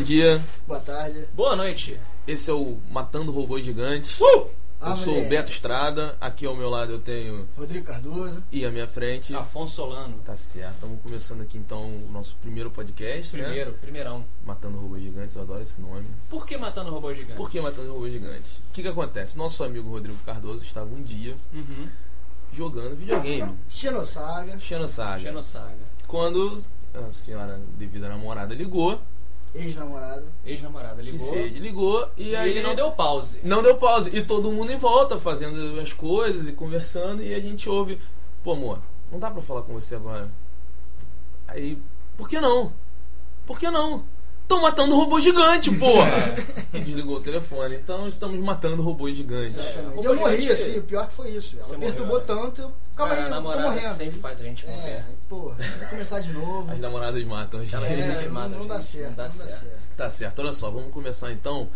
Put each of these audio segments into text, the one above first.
bom dia. Boa tarde. Boa noite. Esse é o Matando Robôs Gigantes. Uh! Ah, eu sou o. Beto Estrada. Aqui ao meu lado eu tenho Rodrigo Cardoso. e à minha frente. Afonso Solano. Tá certo. Estamos começando aqui então o nosso primeiro podcast, né? Primeiro, primeirão. Matando Robôs Gigantes, eu adoro esse nome. Por que matando robô gigante? Por que Matando Robôs Gigantes? O que, que acontece? Nosso amigo Rodrigo Cardoso estava um dia Uhum. jogando videogame, Xenosaga. Xenosaga. Genossaga. Quando a senhora devida namorada ligou, Ex-namorado. Ex-namorada que ligou. sede ligou, e E aí ele não deu pause. Não deu pause. E todo mundo em volta, fazendo as coisas e conversando, e a gente ouve, pô amor, não dá pra falar com você agora. Aí, por que não? Por que não? Tô matando robô gigante, porra! e desligou o telefone. Então estamos matando robôs gigantes. Exatamente. robô E eu morri, gigante- assim, o pior que foi isso. Ela Você perturbou morreu, né? tanto, eu. Calma aí, a eu tô namorada morrendo. sempre faz a gente morrer. É, porra, vou começar de novo. As namoradas matam. Ela É, resiste não, não dá certo, não dá não dá certo. certo. Tá certo, olha só, vamos começar então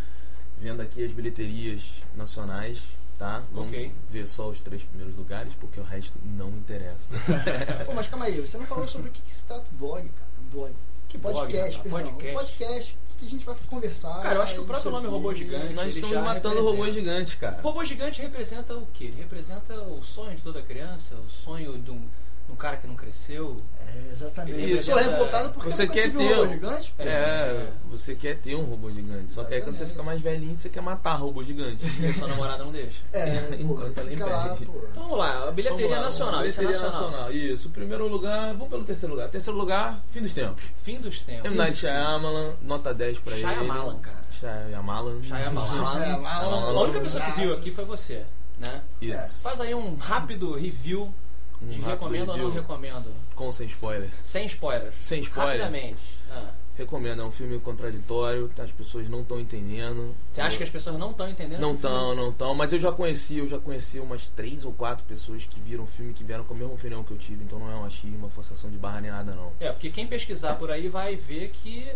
vendo aqui as bilheterias nacionais, tá? Vamos Ok. ver só os três primeiros lugares, porque o resto não interessa. Pô, mas calma aí, você não falou sobre o que, que se trata o blog, cara. O blog. Que blog, podcast, rapaz? perdão. Podcast. Um podcast que a gente vai conversar. Cara, eu acho que o próprio nome quê. Robô Gigante- Nós estamos já matando representa. robôs gigantes, cara. Robô gigante representa o quê? Ele representa o sonho de toda criança, o sonho de um, um cara que não cresceu. É, exatamente. Ele eu sou representa- revoltado porque Você nunca quer ter um robô gigante. É, É. você quer ter um robô gigante. Só que aí quando você fica mais velhinho, você quer matar robô gigante. E a sua namorada não deixa. É, Enquanto ela lá, impede. Então vamos lá, a bilheteria lá, nacional, isso é bilheteria nacional. Isso, o primeiro lugar, vamos pelo terceiro lugar. Terceiro lugar, fim dos tempos. Fim dos tempos. M. Night Shyamalan, nota 10 pra ele. Shyamalan, cara. Shyamalan. Shyamalan. Shyamalan. A única pessoa que viu aqui foi você, né? Isso. Faz aí um rápido review Um de recomendo ou não recomendo. Com sem spoilers. Sem spoilers. Sem spoilers. Rapidamente. Ah. Recomendo, é um filme contraditório, as pessoas não estão entendendo. Você acha que as pessoas não estão entendendo? Não estão, não estão, mas eu já conheci, eu já conheci umas três ou quatro pessoas que viram o filme que vieram com a mesma opinião que eu tive, então não é um achismo, uma forçação de barra nem nada não. É, porque quem pesquisar por aí vai ver que,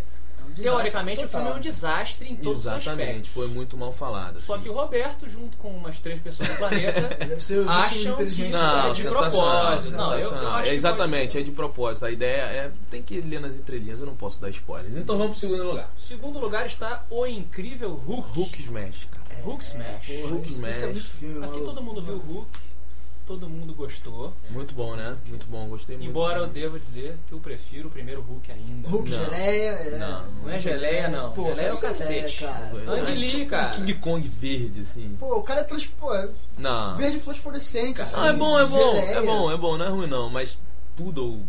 desastre teoricamente, o total. filme é um desastre em todos os Exatamente, aspectos. foi muito mal falado. Só assim. que o Roberto, junto com umas três pessoas do planeta, Deve ser os últimos acham que inteligentes. isso Não, é de sensacional, propósito. Não, eu- eu que é exatamente, é de propósito. A ideia é. Tem que ler nas entrelinhas, eu não posso dar spoilers. Então vamos pro segundo lugar. Segundo lugar está o incrível Hulk. Hulk Smash, cara. Hulk Smash. Porra, Hulk isso, isso é Smash. muito filme, Aqui todo mundo viu o Hulk, todo mundo gostou. Muito bom, né? Muito bom, gostei muito. Embora eu deva dizer que eu prefiro o primeiro Hulk ainda. Hulk Não. geleia. É. Não, Não é geleia, não. Pô, Geleia é o geleia, cacete. cara. Ang Lee, cara. um King Kong verde, assim. Pô, o cara é trans... Pô, é Não. verde fluorescente. assim, Ah, é bom, é bom, geleia. é bom, é bom, não é ruim não, mas Poodle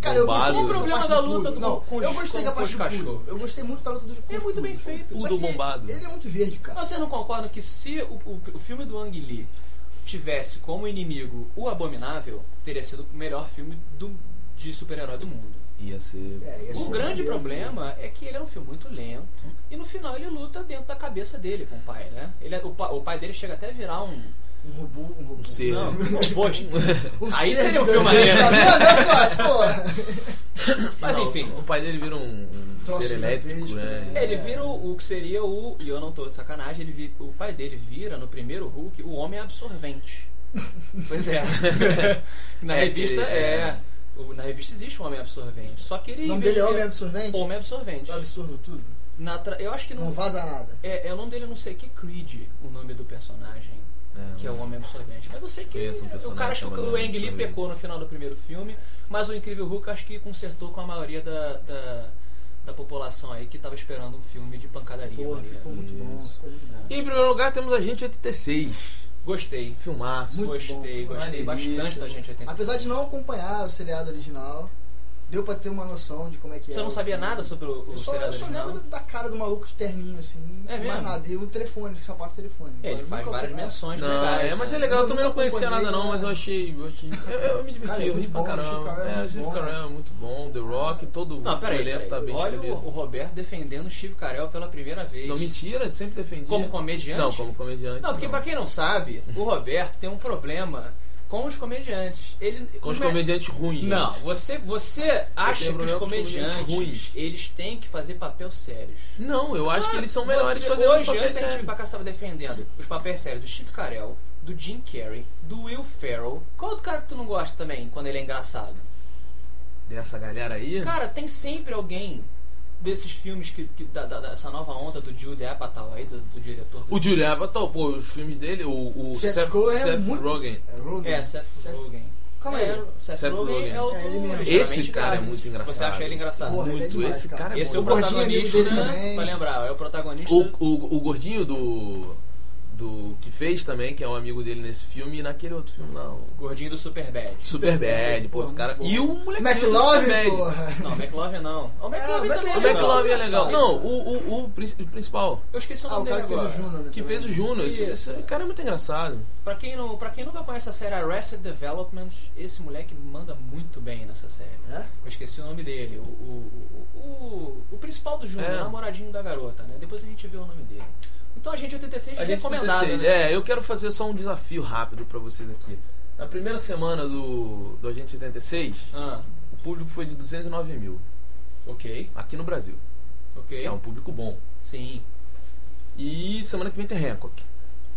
Cara, eu bombado. gostei o problema da do luta do- Não, com eu gostei com- da parte do. Eu gostei muito da luta dos com É muito bem feito. Poodle bombado. Ele é muito verde, cara. Mas Vocês não concordam que se o, o- o filme do Ang Lee tivesse como inimigo o Abominável, teria sido o melhor filme do- de super-herói do mundo? Ia ser. É, ia O ser grande problema é que ele é um filme muito lento e no final ele luta dentro da cabeça dele com o pai, né? Ele é- o, o pai dele chega até a virar um. Um robô, um robô. Um ser. Não, um robô. Um Aí ser seria um filme maneiro. Mas Não, enfim, O pai dele vira um, um ser elétrico, né? né? ele vira o, o que seria o. E eu não tô de sacanagem, ele vi- o pai dele vira no primeiro Hulk o homem absorvente. Pois é. na É, revista que- é. o- Na revista existe um homem absorvente. Só que ele. O nome dele é Homem Absorvente? Homem absorvente. É absurdo tudo. Na tra- Eu acho que não. Não vaza nada. É, é o nome dele, não sei que Creed, o nome do personagem. É, que é o Homem Absorvente. Mas eu sei que um o cara achou que o Ang Lee pecou no final do primeiro filme, mas o Incrível Hulk acho que consertou com a maioria da, da, da população aí que tava esperando um filme de pancadaria. Porra, maneiro. ficou muito bom. Ficou muito bom. E em primeiro lugar temos a gente 86. Gostei. Filmaço. Muito gostei, bom. gostei Maneiríssimo. bastante da gente 80. Apesar de não acompanhar o seriado original, deu pra ter uma noção de como é que é. Você não o sabia filme. nada sobre o, o Eu só, seriado eu só original? lembro da cara do maluco de terninho, assim. É mais mesmo? nada. E um telefone, sapato de telefone. É, ele faz várias menções Não, legais. é, mas é né? legal, eu Mas eu também não conhecia nada não, né? mas eu achei. Eu, achei, eu, eu me diverti, Cara, é eu ri muito pra o caramba. É É, o Steve Carell né? é muito bom, The Rock, todo Não, o peraí, elenco peraí. tá bem Olha o, o Roberto defendendo o Steve Carell pela primeira vez. Não, mentira, sempre defendi. Como comediante? Não, como comediante. Não, porque pra quem não sabe, o Roberto tem um problema com os comediantes. Ele, Com os me- comediantes ruins, gente. Não, você, você acha que os comediantes comediantes ruins. eles têm que fazer papel sérios. Não, eu acho que eles são Você- melhores fazendo os Hoje, papéis antes da gente vir sérios. pra cá, você tava defendendo os papéis sérios do Steve Carell, do Jim Carrey, do Will Ferrell. Qual outro cara que tu não gosta também, quando ele é engraçado? Dessa galera aí. Cara, tem sempre alguém desses filmes que, que da, da- dessa nova onda do Jude Apatow aí, do, do diretor do O Julian Apatow, pô, os filmes dele, o, o Seth Seth, Rogen é Seth muito- Rogen. É, Rogen. É, Seth Rogen. Calma é, aí. o Seth, Seth Rogen, Rogen. é o É, do Esse cara é muito engraçado. Você acha ele engraçado? Porra, ele é Muito, demais, esse cara. é Esse é o amigo protagonista, pra lembrar, é o protagonista... O, o, o gordinho do. Do. que fez também, que é um amigo dele nesse filme, e naquele outro filme lá, o Gordinho do Superbad. Superbad, pô, esse cara. E o McLovin, Superbad. porra. Não, McLovin não. O McLovin É, também o O McLovin é legal. Não, Não, o, o, o, o principal. Eu esqueci o Ah, nome o cara que dele fez o agora. Júnior, né? Que também. fez o Juno. Esse, esse cara é muito engraçado. Pra quem, não, pra quem nunca conhece a série Arrested Development, esse moleque manda muito bem nessa série. É? Eu esqueci o nome dele. O, o, o, o, o principal do Júnior, É. o namoradinho da garota, né? Depois a gente vê o nome dele. Então a gente 86 A é gente recomendado, 36. né? É, eu quero fazer só um desafio rápido pra vocês aqui. Na primeira semana do, do Agente 86, Ah, o público foi de 209 mil. ok, Aqui no Brasil. ok. Que é um público bom. Sim. E semana que vem tem Hancock.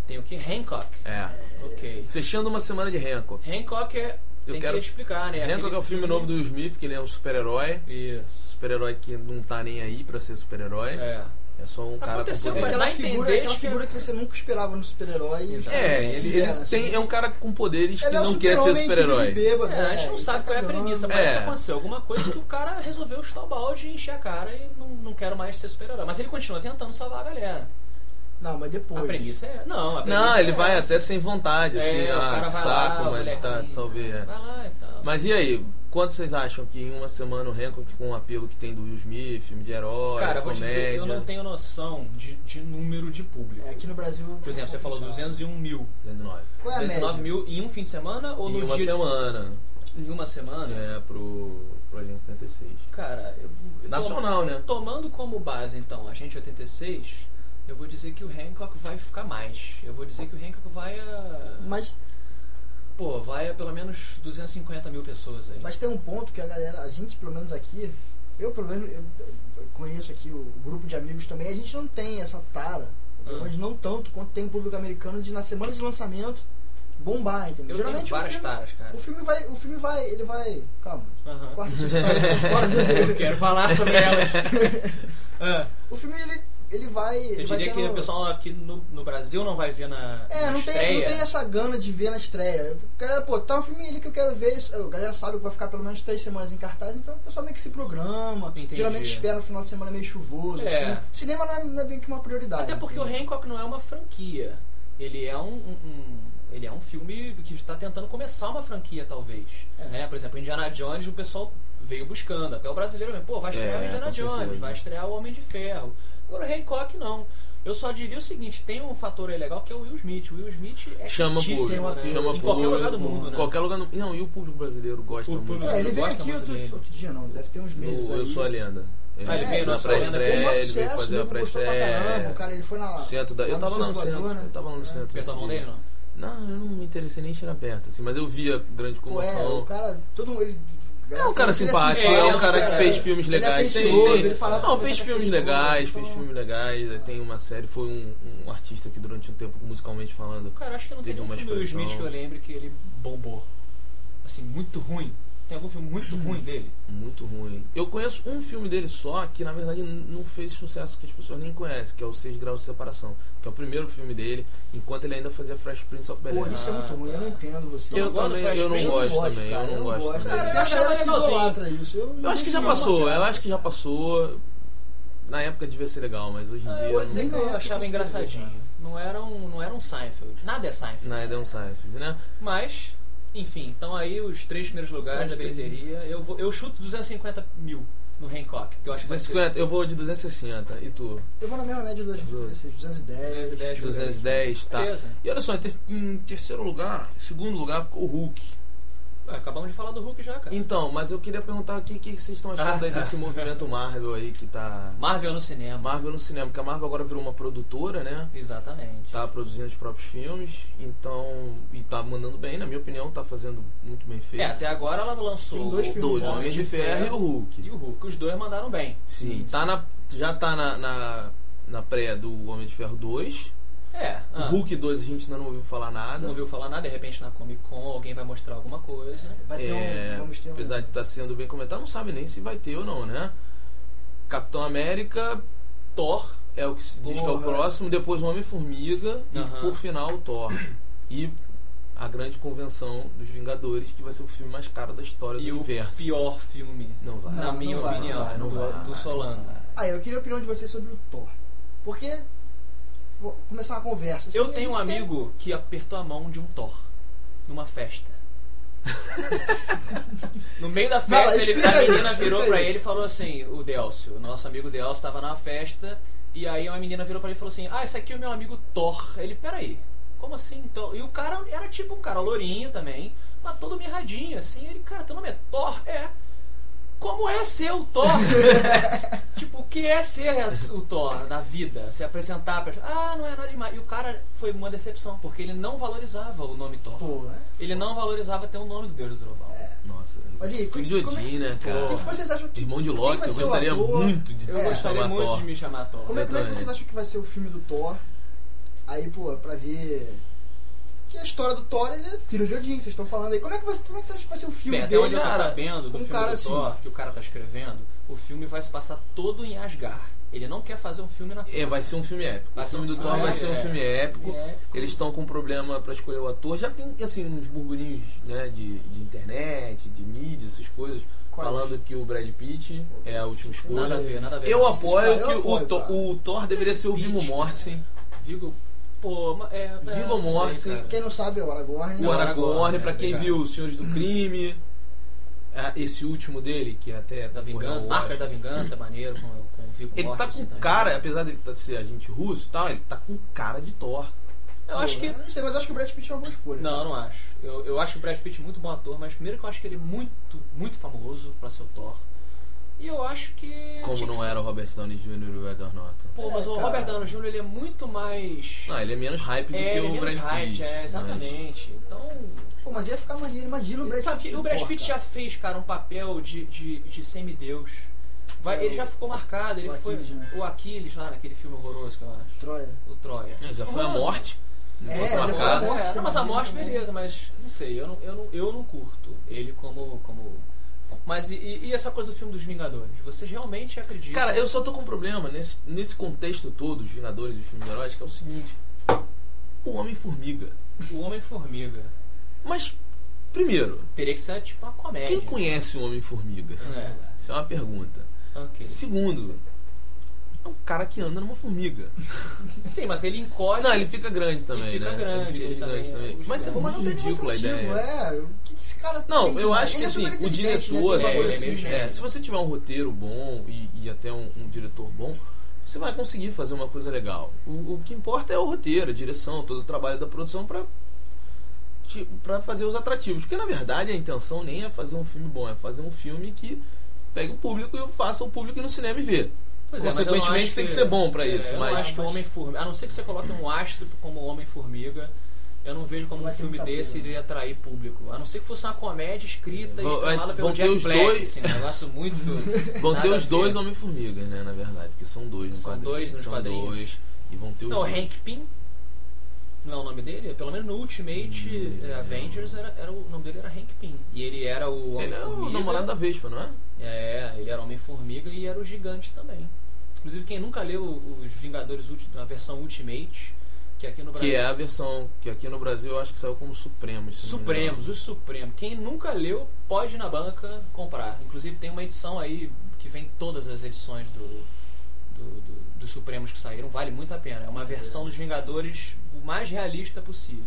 Tem o que? Hancock. É. Ok. Fechando uma semana de Hancock. Hancock é. Eu tem quero- que explicar, né? Hancock Aquele é o filme novo do Will Smith, que ele é um super-herói. Isso. Super-herói que não tá nem aí pra ser super-herói. É. É. só um cara com Aconteceu, poder. Aquela figura, entender aquela que- figura que você nunca esperava no super-herói. caras É, ele, fizeram, ele assim. tem, é um cara com poderes que Ele é o não quer ser que super-herói. É, a gente é, não sabe tá qual é a premissa, mas É. aconteceu alguma coisa que o cara resolveu chutar o balde, encher a cara e não, não quero mais ser super-herói. Mas ele continua tentando salvar a galera. Não, mas depois. A premissa é. Não, a premissa Não, ele é vai essa. até sem vontade, assim, É, ah, que saco, lá, o mas tá salve. é. Vai lá e tal. Mas e aí, quanto vocês acham que em uma semana o Hancock com o apelo que tem do Will Smith, filme de herói, Cara, eu vou te comédia... dizer, eu não tenho noção de, de número de público. É, aqui no Brasil. Por exemplo, você falou 201 mil. 19. Qual é a 209 média? mil em um fim de semana ou no Em uma dia? semana, Em uma semana? é, pro, pro Agente 86. Cara, eu, eu Nacional, né? Tomando como base, então, a gente 86, eu vou dizer que o Hancock vai ficar mais. Eu vou dizer que o Hancock vai a. Mas, Pô, vai a pelo menos 250 mil pessoas aí. mas tem um ponto que a galera, a gente, pelo menos aqui, eu pelo menos eu, conheço aqui o grupo de amigos também, a gente não tem essa tara, pelo Ah. menos não tanto quanto tem o público americano de na semana de lançamento bombar, entendeu? Eu Geralmente o filme, taras, cara. o filme vai, o filme vai, ele vai, calma. Fora do- Eu quero falar sobre elas. Ah, O filme ele ele vai, Você ele vai diria que tendo- o pessoal aqui no, no Brasil não vai ver na, É, na não tem, estreia? não tem essa gana de ver na estreia. Galera, pô, tá um filme ali que eu quero ver. A galera sabe que vai ficar pelo menos três semanas em cartaz, então o pessoal meio que se programa. Entendi. Geralmente espera no final de semana meio chuvoso. É. Assim. Cinema não é, não é bem que uma prioridade. Até porque o entendeu? Hancock não é uma franquia. Ele é um, um- um- ele é um filme que está tentando começar uma franquia, talvez. É. Né? Por exemplo, Indiana Jones, o pessoal veio buscando. Até o brasileiro mesmo. Pô, vai estrear É, o Indiana Jones, certeza. vai estrear o Homem de Ferro. Agora o Hancock não. Eu só diria o seguinte, tem um fator aí legal que é o Will Smith. O Will Smith é Chama público, né? chama em qualquer público, lugar do mundo, né? Qualquer lugar do Não, e o público brasileiro gosta O muito. público- É, ele veio aqui outro, outro dia, não, deve ter uns meses. No Eu. Sou a Lenda. Ele Ah, ele veio na pré-estreia, ele veio fazer a pré-estreia. O cara ele foi na. Centro da... Eu tava lá no Voador, centro, né? eu tava lá no centro. Dele, não? Não, eu não me interessei nem em chegar perto, assim, mas eu via grande Pô, é, comoção. o cara, todo mundo. Ele, É um cara ele simpático, é é, um cara que é. fez filmes Ele é legais. Tem- tem- ele fala não, fez filmes legais, fez filmes legais. Tem uma série, foi um, um artista que durante um tempo, musicalmente falando, Cara, acho que não tem Teve uma filme do. Smith que eu lembre que ele bombou. Assim, muito ruim. Tem algum filme muito ruim dele? muito ruim. Eu conheço um filme dele só que na verdade não fez sucesso que as pessoas nem conhecem, que é o Seis Graus de Separação, que é o primeiro filme dele, enquanto ele ainda fazia Fresh Prince of Bel Porra, Air. isso é muito ruim, eu não entendo você. Eu Eu gosto também, Fresh eu não Prince, gosto gosto, também, cara, eu não gosto gosto. também. Cara, Tem eu a achava galera que idolatra isso. Eu, Eu acho que já não passou, gosto. eu acho que já passou. Na época devia ser legal, mas hoje em Ah, dia eu vou não- dizer que eu é achava engraçadinho. Não era um, não era um Seinfeld. Nada é Seinfeld. Nada é um Seinfeld, né? Mas, enfim, então aí os três primeiros lugares da bilheteria. Eu, vou, eu chuto 250 mil no Hancock. Que eu acho que vai ser 250, eu vou de 260. E tu? Eu vou na mesma média das 210. 210. 210. 210, tá. Beleza. E olha só, em ter- em terceiro lugar, em segundo lugar ficou o Hulk. Acabamos de falar do Hulk já, cara. Então, mas eu queria perguntar o que, que vocês estão achando Ah, aí tá. desse movimento Marvel aí que tá. Marvel no cinema. Marvel no cinema, porque a Marvel agora virou uma produtora, né? Exatamente. Tá produzindo os próprios filmes, então. E tá mandando bem, na minha opinião, tá fazendo muito bem feito. É, até agora ela lançou Tem dois o filmes Dois, o Homem de Ferro e o Hulk. e o Hulk. Os dois mandaram bem. Sim, tá na, já tá na, na, na pré do Homem de Ferro 2. É. O ah, Hulk 2 a gente ainda não ouviu falar nada. Não ouviu falar nada, de repente na Comic Con alguém vai mostrar alguma coisa. Vai ter É, um. Vamos ter um. apesar de estar sendo bem comentado, não sabe nem se vai ter ou não, né? Capitão América Thor. é o que se diz que é o Porra. próximo, depois o Homem-Formiga e Aham. por final o Thor. E a grande convenção dos Vingadores, que vai ser o filme mais caro da história E do o universo. pior filme, Não vai. na Não, minha não vai, opinião, não vai, não do, vai. do Solano. Ah, eu queria a opinião de vocês sobre o Thor. Porque. Começar uma conversa. assim, Eu tenho um gente tem- amigo que apertou a mão de um Thor numa festa. no meio da festa, ele, explica a menina isso, virou pra isso. ele e falou assim: o Delcio, o nosso amigo Delcio, tava na festa. E aí uma menina virou pra ele e falou assim: Ah, esse aqui é o meu amigo Thor. Ele, peraí, como assim Thor? E o cara era tipo um cara lourinho também, mas todo mirradinho, assim. Ele, cara, teu nome é Thor? É. Como é ser o Thor? tipo, o que é ser o Thor da vida? Se apresentar pra. Ah, não é nada demais. E o cara foi uma decepção, porque ele não valorizava o nome Thor. Pô, né? Ele não valorizava ter o nome do Deus do Trovão. Nossa, Mas e aí, filho de é- Odin, né, cara? O que, que vocês acham que. Irmão de Loki, eu gostaria muito de Eu É, gostaria muito Thor. de me chamar Thor. Como é, como é que vocês acham que vai ser o filme do Thor? Aí, pô, pra ver. Que a história do Thor, ele é filho de Odin, vocês estão falando aí. Como é que, vai, como é que você acha que vai ser o filme Bem, até dele? onde eu tô cara? sabendo do um filme cara do assim. Thor, que o cara tá escrevendo, o filme vai se passar todo em Asgard. Ele não quer fazer um filme na É, vai ser um filme épico. Vai o filme do Thor vai ser um épico. filme épico. É. Eles estão com problema pra escolher o ator. Já tem, assim, uns burburinhos né, de, de internet, de mídia, essas coisas, Quais? falando que o Brad Pitt é a última escolha. Nada a ver, nada a ver. Eu apoio Cara, eu que o, apoio, Thor- cara. o Thor deveria ser o Viggo Pitt, Mortensen. Vigo, pô, é, é, cara. Quem não sabe é o Aragorn. O Não, Aragorn, Aragorn, pra é, quem viu Os Senhores do Crime. é, Esse último dele, que até Da vingança, Marcas da Vingança, maneiro, com, com o Vigo Ele tá com também. cara, apesar dele tá- ser agente russo e tal, ele tá com cara de Thor. Eu acho que. Eu Não sei, mas acho que o Brad Pitt é uma boa escolha. Não, eu não acho. Eu, eu acho o Brad Pitt muito bom ator, mas primeiro que eu acho que ele é muito, muito famoso pra ser o Thor. E eu acho que. Como não ser- era o Robert Downey Jr. e o Edward Norton. Pô, mas É, o cara. Robert Downey Jr. ele é muito mais. Não, ele é menos hype do é, que ele é o menos Brad Pitt. é, mas- exatamente. Então. Pô, mas ia ficar maneiro, imagina o Brad Sabe Pitt. que o Brad Pitt já fez, cara, um papel de, de, de semideus. Vai, É, ele o- já ficou marcado, ele o foi. Aquiles, né? O Aquiles lá naquele filme horroroso que eu acho. Troia. O Troia. É, já foi a Horroroso. morte. É, foi já foi a marcado. morte. É, não, mas a morte, também. beleza, mas não sei, eu não, eu não, eu não curto ele como. como... Mas e, e- essa coisa do filme dos Vingadores? Vocês realmente acreditam? Cara, eu só tô com um problema nesse, nesse contexto todo, os Vingadores e os filmes heróis, que é o seguinte. O Homem-Formiga. O Homem-Formiga. Mas, primeiro, Teria que ser tipo uma comédia. quem conhece o Homem-Formiga? É, Isso é uma pergunta. ok. Segundo, é um cara que anda numa formiga. Sim, mas ele encolhe. Não, ele fica grande também, fica né? grande, ele fica ele grande também é também. Mas é mas muito não tem ridícula a ideia. É, o que, que esse cara Não, tem eu acho que Ele é assim, super o né? diretor, uma é, ele é. É, se você tiver um roteiro bom e, e até um, um diretor bom, você vai conseguir fazer uma coisa legal. O, o que importa é o roteiro, a direção, todo o trabalho da produção pra, ti- pra fazer os atrativos. Porque na verdade a intenção nem é fazer um filme bom, é fazer um filme que pegue o público e faça o público ir no cinema e ver. Pois é, Consequentemente acho tem que ser bom pra é, isso, Eu mas- não acho que o Homem-Formiga. A não ser que você coloque um astro como Homem-Formiga. Eu não vejo como Vai um filme desse coisa. iria atrair público. A não ser que fosse uma comédia escrita e Vão- estrelada vão pelo ter Jack os Black. dois- Assim, um negócio muito. Vão ter os dois Homem-Formigas, né, na verdade, porque são dois no São quadrinho. dois nos são quadrinhos. dois. E vão ter os Não, o dois. Hank Pym. Não é o nome dele? Pelo menos no Ultimate Hum, eh, Avengers era, era o nome dele era Hank Pym. E ele era o Ele é o Homem-Formiga. namorado da Vespa, não é? É, ele era Homem-Formiga e era o Gigante também. Inclusive, quem nunca leu os Vingadores na versão Ultimate, que aqui no Brasil. Que é a versão que aqui no Brasil eu acho que saiu como Supremos. Supremos, os Supremos. Quem nunca leu, pode ir na banca comprar. Inclusive, tem uma edição aí que vem todas as edições do, do- do- dos Supremos que saíram. Vale muito a pena. É uma versão dos Vingadores o mais realista possível.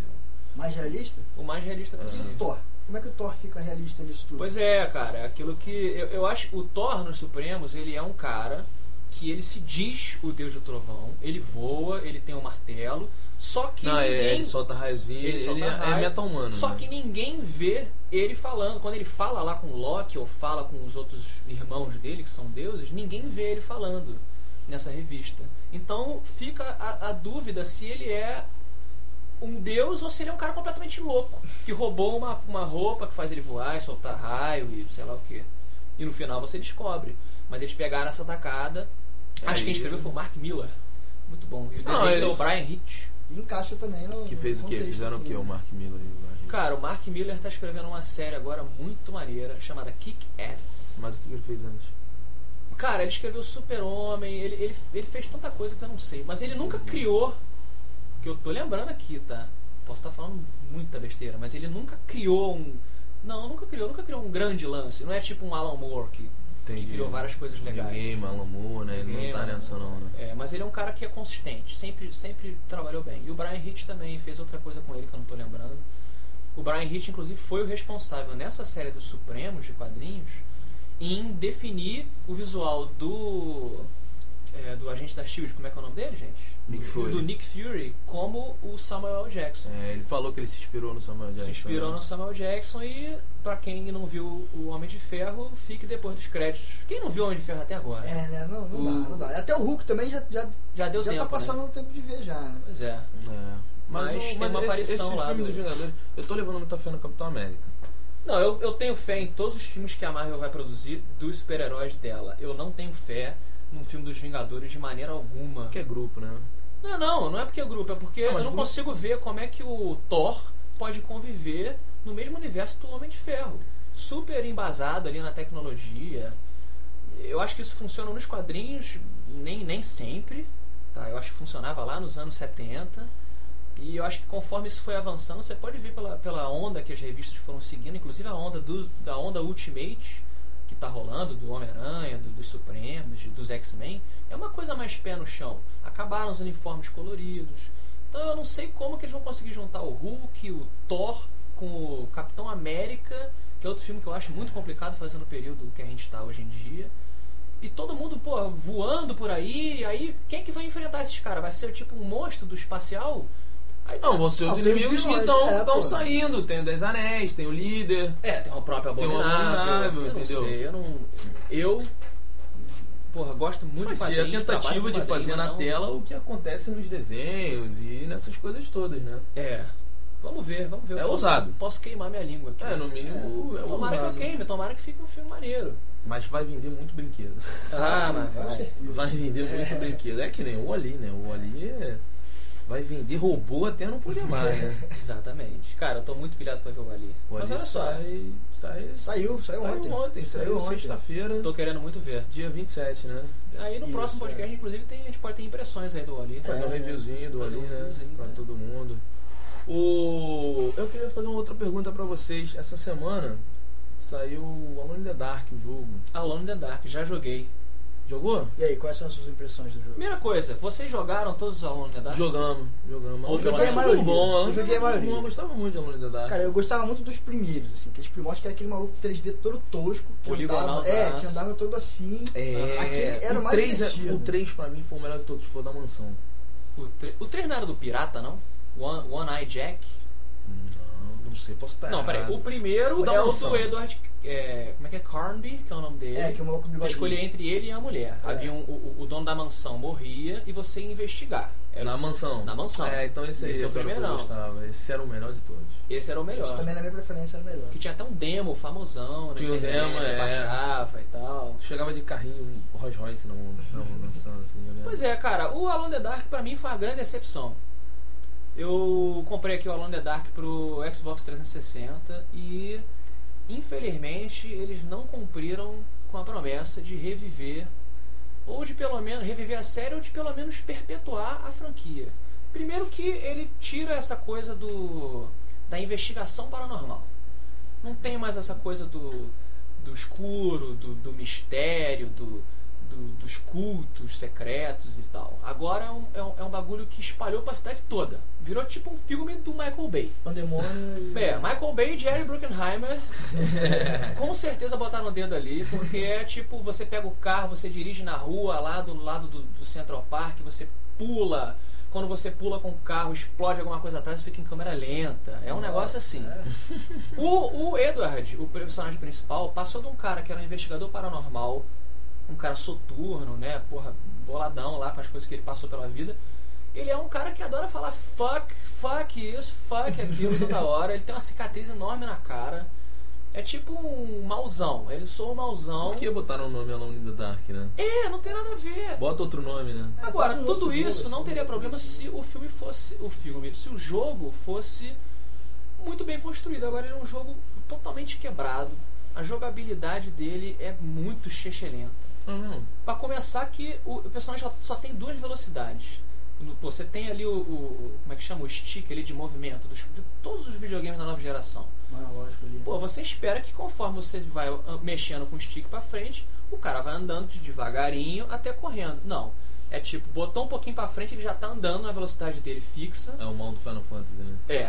Mais realista? O mais realista E possível. Thor? Como é que o Thor fica realista nisso tudo? Pois é, cara, aquilo que. Eu, eu acho o Thor nos Supremos, ele é um cara que ele se diz o Deus do Trovão, ele voa, ele tem um martelo, só que Não, é, ninguém. ele solta raiozinho, ele ele, solta é, raio, é meta humano. Só né? que ninguém vê ele falando. Quando ele fala lá com Loki ou fala com os outros irmãos dele, que são deuses, ninguém vê ele falando nessa revista. Então fica a, a dúvida se ele é um deus ou se ele é um cara completamente louco, que roubou uma, uma roupa que faz ele voar e soltar raio e sei lá o que. E no final você descobre. Mas eles pegaram essa tacada. Acho que quem escreveu foi o Mark Miller. Muito bom. E o desenho é o Brian Hitch. E encaixa também no. Que fez no o quê? Fizeram o quê? O Mark Miller e o Cara, o Mark Miller tá escrevendo uma série agora muito maneira chamada Kick Ass. Mas o que ele fez antes? Cara, ele escreveu Super-Homem, ele, ele, ele fez tanta coisa que eu não sei. Mas ele nunca criou, que eu tô lembrando aqui, tá? Posso estar falando muita besteira, mas ele nunca criou um. Não, nunca criou, nunca criou um grande lance. Não é tipo um Alan Moore que, que criou várias coisas legais. Game, Alan Moore, né? Ele não tá nessa não, né? É, mas ele é um cara que é consistente, sempre, sempre trabalhou bem. E o Brian Hitch também fez outra coisa com ele que eu não tô lembrando. O Brian Hitch, inclusive, foi o responsável nessa série dos Supremos de quadrinhos em definir o visual do é, do agente da Shield, como é que é o nome dele, gente? Nick Do- Fury. Do Nick Fury, como o Samuel. Jackson. É, ele falou que ele se inspirou no Samuel Jackson. Se inspirou né? no Samuel Jackson e, pra quem não viu o Homem de Ferro, fique depois dos créditos. Quem não viu o Homem de Ferro até agora? É, né? Não, não O- dá, não dá. Até o Hulk também já, já, Já deu já tempo, tá passando né? o tempo de ver já, né? Pois é. É. Mas, Mas o- tem mas uma esse, aparição esse lá filme do- dos Vingadores, eu tô levando muita fé no Capitão América. Não, eu, eu tenho fé em todos os filmes que a Marvel vai produzir dos super-heróis dela. Eu não tenho fé num filme dos Vingadores de maneira alguma. Que é grupo, né? Não, não, não é porque é grupo, é porque Não, eu não grupo- consigo ver como é que o Thor pode conviver no mesmo universo do Homem de Ferro. Super embasado ali na tecnologia. Eu acho que isso funciona nos quadrinhos, nem, nem sempre. Tá? Eu acho que funcionava lá nos anos 70. E eu acho que conforme isso foi avançando, você pode ver pela, pela onda que as revistas foram seguindo, inclusive a onda do, da onda Ultimate que tá rolando, do Homem-Aranha, do- dos Supremos, dos X-Men, é uma coisa mais pé no chão. Acabaram os uniformes coloridos. Então eu não sei como que eles vão conseguir juntar o Hulk, o Thor, com o Capitão América, que é outro filme que eu acho muito complicado fazer no período que a gente está hoje em dia. E todo mundo, pô, voando por aí, aí quem que vai enfrentar esses caras? Vai ser tipo um monstro do espacial? Aí, Não, vão ser os os inimigos que é, estão pô. saindo. Tem o Dez Anéis, tem o líder. É, tem uma própria Tem um abominável. Abominável, eu entendeu? Não sei, eu não. Eu. Porra, gosto muito Vai de ser a tentativa de fazer mas na não- tela o que acontece nos desenhos e nessas coisas todas, né? É. Vamos ver, vamos ver. Eu É posso, ousado. Posso queimar minha língua aqui. É, no mínimo é, Tomara que eu ousado. queime, tomara que fique um filme maneiro. Mas vai vender muito brinquedo. Ah, mas com vai. certeza. Vai vender muito brinquedo. É que nem o Ali, né? O Ali é... vai vender robô até não poder mais, né? Exatamente. Cara, eu tô muito pilhado pra ver o Ali. O Mas Ali olha só, sai, sai, Saiu, saiu, saiu ontem. ontem. Saiu, Saiu ontem. sexta-feira, tô querendo muito ver. dia 27, né? Aí no Isso, próximo podcast, é. inclusive, tem, a gente pode ter impressões aí do Ali. Fazer um É, reviewzinho do Ali, um né? reviewzinho, Pra né? todo mundo. O... Eu queria fazer uma outra pergunta pra vocês. Essa semana saiu Alone in the Dark, o jogo. Alone in the Dark, já joguei. Jogou? E aí, quais são as suas impressões do jogo? Primeira coisa, vocês jogaram todos os Alone in the Dark? Jogamos, jogamos. Eu joguei a muito maioria. bom. Eu joguei a maioria. Eu gostava muito de Alone in the Dark. Cara, eu gostava muito dos primeiros, assim, aqueles primórdios que era aquele maluco 3D todo tosco, que Poligonal, andava, é, zaço. que andava todo assim. É, Aquele era o mais 3 divertido. O 3 pra mim foi o melhor de todos, foi o da mansão. O, tre- o 3 não era do Pirata, não? One, One Eye Jack? Sei, posso estar não, peraí. errado. O primeiro é o mansão. do Edward. é, como é que é? Carnby, que é o nome dele. É, que é o maluco com Você bigodinho. escolhia entre ele e a mulher. É. Havia um, o, o dono da mansão morria e você ia investigar. Era- Na mansão. Na mansão. É, então esse aí Esse é o era que eu primeirão. gostava. Esse era o melhor de todos. Esse era o melhor. Esse também na minha preferência era melhor. Que tinha até um demo famosão, né? Tinha um demo, Você é. baixava e tal. Chegava de carrinho, um Rolls Royce na na mansão, assim. eu lembro. Pois é, cara, o Alone in the Dark pra mim foi uma grande decepção. Eu comprei aqui o Alone the Dark pro Xbox 360 e infelizmente eles não cumpriram com a promessa de reviver ou de pelo menos reviver a série ou de pelo menos perpetuar a franquia. Primeiro que ele tira essa coisa do da investigação paranormal. Não tem mais essa coisa do, do escuro, do, do mistério, do, do- dos cultos secretos e tal. Agora é um, é, um, é um bagulho que espalhou pra cidade toda. Virou tipo um filme do Michael Bay. Pandemônio. É, Michael Bay e Jerry Bruckheimer com certeza botaram o dedo ali, porque é tipo, você pega o carro, você dirige na rua lá do lado do, do Central Park, você pula. Quando você pula com o carro, explode alguma coisa atrás fica em câmera lenta. É um negócio assim. É. O, o Edward, o personagem principal, passou de um cara que era um investigador paranormal, um cara soturno, né? Porra, boladão lá com as coisas que ele passou pela vida. Ele é um cara que adora falar fuck, fuck isso, fuck aquilo toda hora. Ele tem uma cicatriz enorme na cara. É tipo um mauzão. Ele sou um mauzão. Por que botaram o nome Alone in the Dark, né? É, não tem nada a ver. Bota outro nome, né? Agora, um tudo jogo, isso não assim, teria problema se o filme fosse. O filme, se o jogo fosse muito bem construído. Agora ele é um jogo totalmente quebrado. A jogabilidade dele é muito chechelenta. Uhum. Pra começar que o, o personagem só, só tem duas velocidades. No- Pô, você tem ali o, o- Como é que chama? O stick ali de movimento dos, de todos os videogames da nova geração. Lógico ali. Pô, você espera que conforme você vai ah, mexendo com o stick pra frente, o cara vai andando de devagarinho até correndo. Não. É tipo, botou um pouquinho pra frente, ele já tá andando na velocidade dele fixa. É o mal do Final Fantasy, né? É.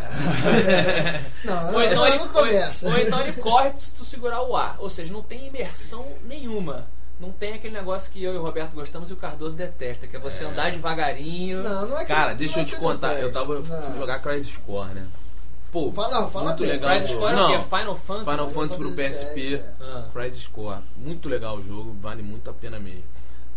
Não, ou, então não, ele, não ou- começa. ou então ele corre se tu segurar o ar. Ou seja, não tem imersão nenhuma. Não tem aquele negócio que eu e o Roberto gostamos e o Cardoso detesta, que é você É. andar devagarinho. Não, não é que Cara, deixa é eu te que contar, eu tava Não. jogar Crisis Core, né? Pô, Fala, fala muito bem. legal. Crisis o Core é jogo. o quê? Não, Final Fantasy? Final Fantasy pro PSP. É. Crisis Core. Muito legal o jogo, vale muito a pena mesmo.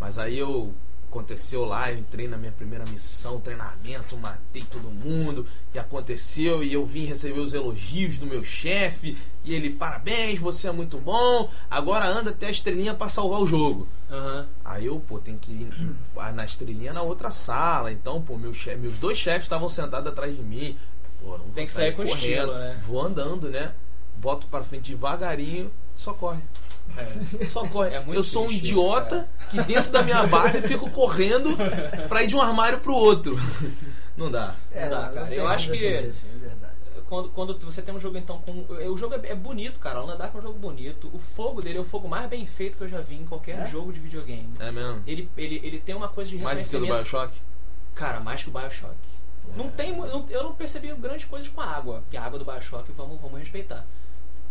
Mas aí eu aconteceu lá, eu entrei na minha primeira missão, treinamento, matei todo mundo, e aconteceu, e eu vim receber os elogios do meu chefe, e ele, parabéns, você é muito bom, agora anda até a estrelinha pra salvar o jogo. Aham. Aí eu, pô, tem que ir na estrelinha na outra sala. Então, pô, meu chefe, meus dois chefes estavam sentados atrás de mim. Pô, não Tem que sair com estilo, né? Vou andando, né? Boto pra frente devagarinho, só corre. É. Só corre. É eu sou um triste idiota que dentro da minha base fico correndo pra ir de um armário pro outro. Não dá. É, Não dá, não cara. Eu acho que- assim, é verdade. Quando, quando você tem um jogo então com. O jogo é, é bonito, cara. O Luna Dark é um jogo bonito. O fogo dele é o fogo mais bem feito que eu já vi em qualquer É? jogo de videogame. É mesmo? Ele, ele, ele tem uma coisa de Mais do que o do reconhecimento. Bioshock? Cara, mais que o Bioshock. Não tem, não- eu não percebi grandes coisas com a água, porque a água do Bioshock vamos, vamos respeitar.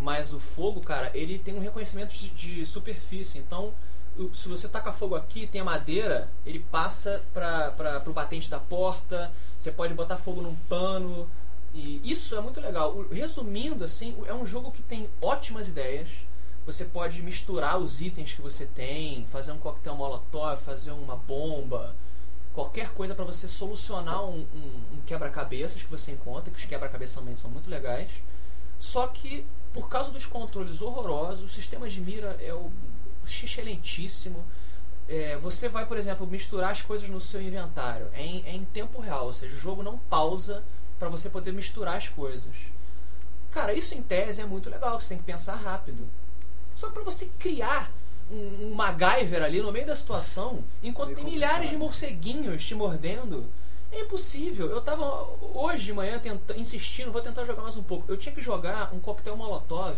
Mas o fogo, cara, ele tem um reconhecimento de, de superfície. Então, o- se você taca fogo aqui, tem a madeira, ele passa para pro batente da porta. Você pode botar fogo num pano. E isso é muito legal. O- Resumindo, assim, o- é um jogo que tem ótimas ideias. Você pode misturar os itens que você tem, fazer um coquetel molotov, fazer uma bomba, qualquer coisa para você solucionar um, um- um quebra-cabeças que você encontra, que os quebra-cabeças também são muito legais. Só que, por causa dos controles horrorosos, o sistema de mira é o xixi é lentíssimo. É, você vai, por exemplo, misturar as coisas no seu inventário. É em, é em tempo real, ou seja, o jogo não pausa para você poder misturar as coisas. Cara, isso em tese é muito legal, você tem que pensar rápido. Só para você criar um, um MacGyver ali no meio da situação, enquanto tem milhares de morceguinhos te mordendo, é impossível. Eu tava hoje de manhã tenta, insistindo, vou tentar jogar mais um pouco. Eu tinha que jogar um coquetel molotov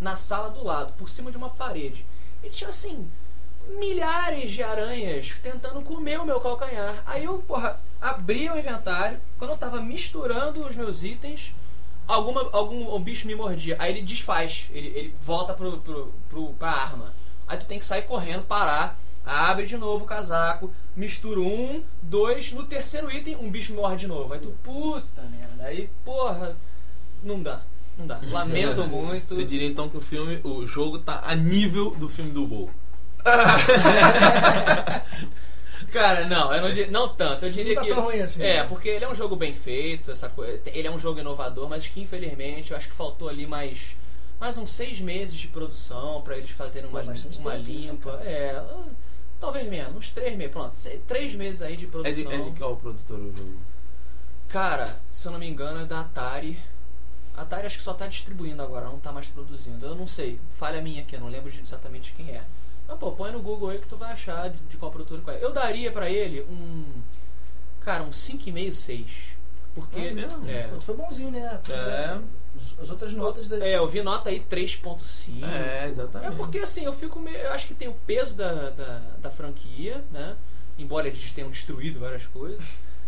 na sala do lado, por cima de uma parede. E tinha assim, milhares de aranhas tentando comer o meu calcanhar. Aí eu, porra, abri o inventário, quando eu tava misturando os meus itens, alguma, algum um bicho me mordia. Aí ele desfaz, ele, ele volta pro, pro, pro, pra arma. Aí tu tem que sair correndo, parar, abre de novo o casaco, mistura um, dois, no terceiro item um bicho morre de novo. Aí tu, puta merda, aí porra, não dá, não dá. Lamento muito. Você diria então que o filme, o jogo tá a nível do filme do Bowl. Cara, não, eu não, diria- não tanto. Eu diria Não tá que. tão ruim assim, É, né? porque ele é um jogo bem feito, essa coisa. Ele é um jogo inovador, mas que infelizmente eu acho que faltou ali mais. Mais uns seis meses de produção pra eles fazerem uma, Pô, uma tempo isso, limpa. É, talvez menos, uns três meses. Pronto, três meses aí de É produção. de, é de qual produtor o jogo? Cara, se eu não me engano, é da Atari. A Atari acho que só tá distribuindo agora, não tá mais produzindo. Eu não sei, falha minha aqui, eu não lembro de exatamente quem é. Mas pô, põe no Google aí que tu vai achar de, de qual produtor qual é. Eu daria pra ele um. Cara, um 5,5, 6. Porque. É mesmo? É, Outro foi bonzinho, né? É. Os- As outras notas da. é, eu vi nota aí 3.5. É, exatamente. É porque assim, eu fico meio. Eu acho que tem o peso da, da, da franquia, né? Embora eles tenham destruído várias coisas.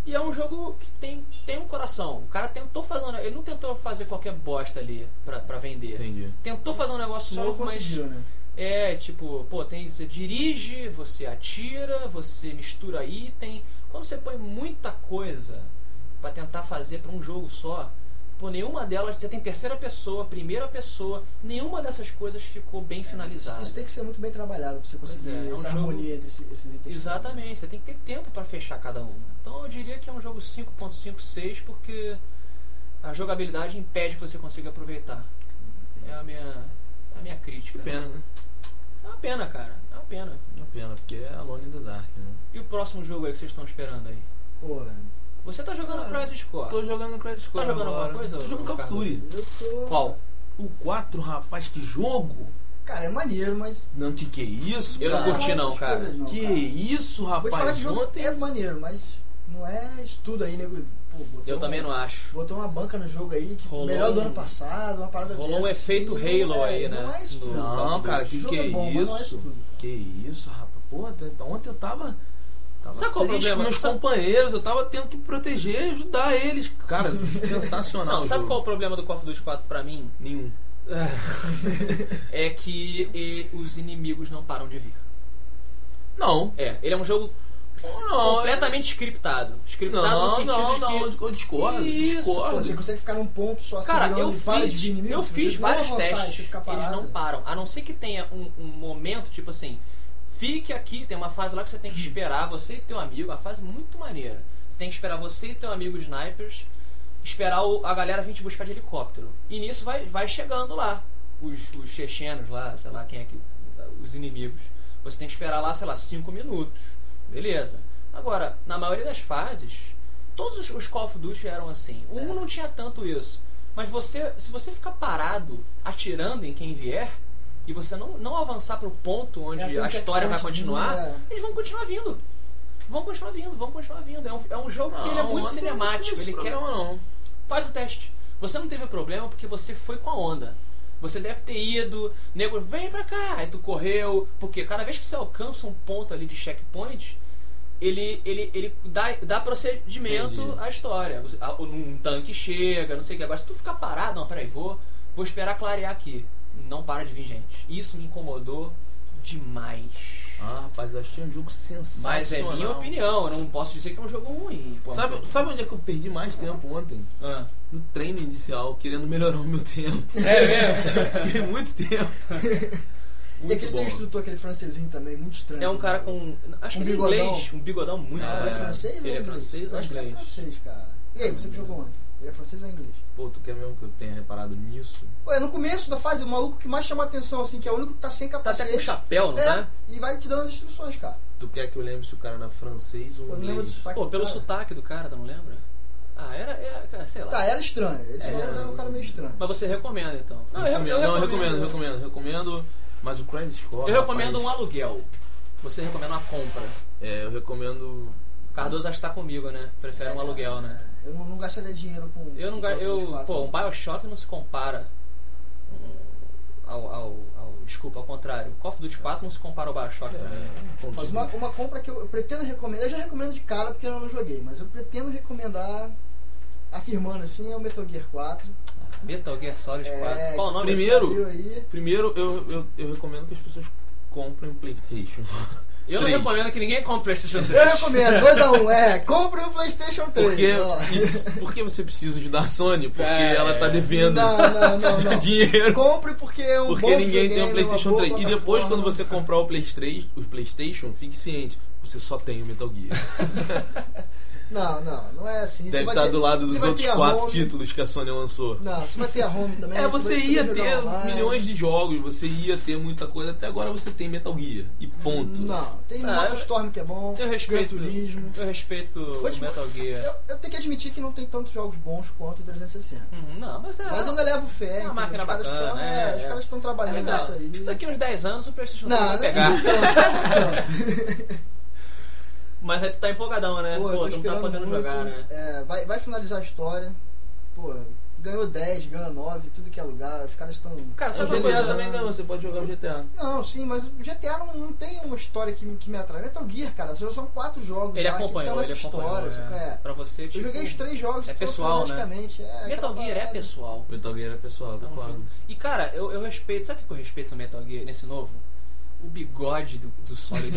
E é um jogo que tem, tem um coração. O cara tentou fazer um, Ele não tentou fazer qualquer bosta ali pra, pra vender. Entendi. Tentou fazer um negócio Só novo, mas. né? É, tipo, pô, tem, você dirige, você atira, você mistura item. Quando você põe muita coisa pra tentar fazer pra um jogo só, pô, nenhuma delas, você tem terceira pessoa, primeira pessoa, nenhuma dessas coisas ficou bem finalizada. Isso, isso tem que ser muito bem trabalhado pra você conseguir é, é um essa jogo- harmonia entre esse- esses itens. Exatamente, você tem que ter tempo pra fechar cada uma. Então eu diria que é um jogo 5.56 porque a jogabilidade impede que você consiga aproveitar. É a minha, a minha crítica. Que pena, né? É uma pena, cara. É uma pena. Uma pena, porque é Alone in the Dark, né? E o próximo jogo aí que vocês estão esperando aí? Pô, Você tá jogando Cara, Crisis Core. Tô jogando Crisis Core Tá jogando agora. alguma coisa, Tô jogando Call of? Duty. eu tô. Qual? O 4, rapaz, que jogo! Cara, é maneiro, mas. Não, que que é isso, Eu não cara? curti, não, cara. coisas não, Que cara. isso, Vou te falar que rapaz. o jogo Ontem... é maneiro, mas não é estudo aí, nego. Pô, botou Eu também um- não acho. Botou uma banca no jogo aí, que Rolou melhor do ano passado, uma parada rolou um efeito Halo não é- aí, né? Não é. Não, cara, que O jogo que é bom, não é isso? Que isso, rapaz. Porra, ontem eu tava. Tava Sabe qual é o problema? com meus Sabe- companheiros, eu tava tendo que proteger e ajudar eles. Cara, sensacional. Não, sabe qual é o problema do Call of Duty 4 pra mim? Nenhum. É que e, os inimigos não param de vir. Não. É, ele é um jogo Não, completamente scriptado. Scriptado no Não, sentido não, de não, que... eu discordo, Isso, Pô, discordo. você consegue ficar num ponto só Cara, segurando eu de fiz, vir inimigo? eu Se fiz não vários testes, eles não param. A não ser que tenha um, um momento, tipo assim, fique aqui, tem uma fase lá que você tem que esperar, você e teu amigo, a fase muito maneira. Você tem que esperar você e teu amigo snipers, esperar o- a galera vir te buscar de helicóptero. E nisso vai, vai chegando lá, os, os chechenos lá, sei lá quem é que. os inimigos. Você tem que esperar lá, sei lá, 5 minutos. Beleza. Agora, na maioria das fases, todos os, os Call of Duty eram assim. O 1 não tinha tanto isso. Mas você, se você ficar parado, atirando em quem vier, e você não, não avançar pro ponto onde É, a história vai continuar, é. eles vão continuar vindo. Vão continuar vindo, vão continuar vindo. É um, é um jogo que ele é Não, muito não cinemático. Ele quer. problema, não. Faz o teste. Você não teve problema porque você foi com a onda. Você deve ter ido, nego, vem pra cá, aí tu correu, porque cada vez que você alcança um ponto ali de checkpoint, ele, ele, ele dá, dá procedimento Entendi. à história. Um tanque chega, não sei o que. Agora, se tu ficar parado, não, peraí, vou, vou esperar clarear aqui. Não para de vir gente. Isso me incomodou demais. Ah, rapaz, eu achei um jogo sensacional. Mas é minha opinião, eu não posso dizer que é um jogo ruim. Pô, Sabe, sabe onde é que eu perdi mais tempo ontem? Ah. No treino inicial, querendo melhorar o meu tempo. É mesmo? Fiquei muito tempo. E Muito aquele bom. instrutor, aquele francesinho também, muito estranho. É um cara com. Acho Um que ele é inglês. Um bigodão muito Ah, Ele é francês ou Ele é inglês? francês ou acho que ele é inglês? francês, cara. E aí, você que jogou ontem? Ele é francês ou é inglês? Pô, tu quer mesmo que eu tenha reparado nisso? Ué, no começo da fase, o maluco que mais chama a atenção, assim, que é o único que tá sem Tá capacete. até com chapéu, não é, tá? e vai te dando as instruções, cara. Tu quer que eu lembre se o cara era francês ou Eu não lembro do inglês? sotaque Pô, do pelo cara. sotaque do cara, tu não lembra? Ah, era, era cara, sei lá. Tá, era estranho. Esse É, era um cara meio estranho. Mas você recomenda então? Não, eu, Recomendo, eu, não, eu recomendo. recomendo, recomendo, recomendo. Mas o Crysis Core. Eu recomendo um rapaz, aluguel. Você recomenda uma compra. É, eu recomendo. Cardoso acho que tá comigo, né? Prefere um aluguel, né? Eu não, não gastaria dinheiro com. Eu não com ga- Call of Duty eu 4, Pô, um Bioshock não se compara ao, ao, ao- Desculpa, ao contrário. O Call of Duty 4 não se compara ao Bioshock pra mim. ponto Mas uma, uma compra que eu, eu pretendo recomendar, eu já recomendo de cara porque eu não joguei, mas eu pretendo recomendar, afirmando assim, é o Metal Gear 4. Metal Gear Solid 4. É, Qual o nome? Primeiro-. Primeiro, eu, eu, eu recomendo que as pessoas comprem um PlayStation. Eu não Três. recomendo que ninguém compre PlayStation 3. Eu recomendo, 2x1, é, compre um Playstation 3. Porque, ó. isso, porque você precisa ajudar a Sony? Porque É. ela tá devendo Não, não, não, não. dinheiro. Compre porque é um Porque bom ninguém tem um videogame, PlayStation uma boa 3. E depois, quando você comprar o PlayStation, o PlayStation, fique ciente, você só tem o Metal Gear. Não, não, não é assim. Você Deve estar ter- do lado você dos outros quatro home. títulos que a Sony lançou. Não, você vai ter a home também. É, você vai ia ter online. milhões de jogos, você ia ter muita coisa. Até agora você tem Metal Gear. E ponto. Não, tem Ah, Storm que é bom, Eu respeito, Turismo. eu respeito o Metal Gear. Eu, eu tenho que admitir que não tem tantos jogos bons quanto o 360. Uhum, não, mas é. Mas eu ainda levo fé. É uma máquina os caras bacana, estão, é, é, os é. caras estão É trabalhando legal. nisso aí. Daqui uns 10 anos o PlayStation 3 Não, vai não, pegar. não. Mas aí tu tá empolgadão, né? Pô, Pô, tu não tá podendo muito. jogar, né? É, vai, vai finalizar a história. Pô, ganhou 10, ganhou 9, tudo que é lugar. Os caras estão. Cara, O sabe GTA também ganhou, você pode jogar o GTA. Não, sim, mas o GTA não, não tem uma história que, me- que me atrai. Metal Gear, cara, só são quatro jogos Ele já acompanhou, que ele acompanhou. história. é. sabe? É. Pra você, tipo, Eu joguei os três jogos é pessoal, né? É, Metal Gear é pessoal. Metal Gear é pessoal, É um claro. jogo. E cara, eu, eu respeito. Sabe o que eu respeito no Metal Gear nesse novo? O bigode do, do Solid.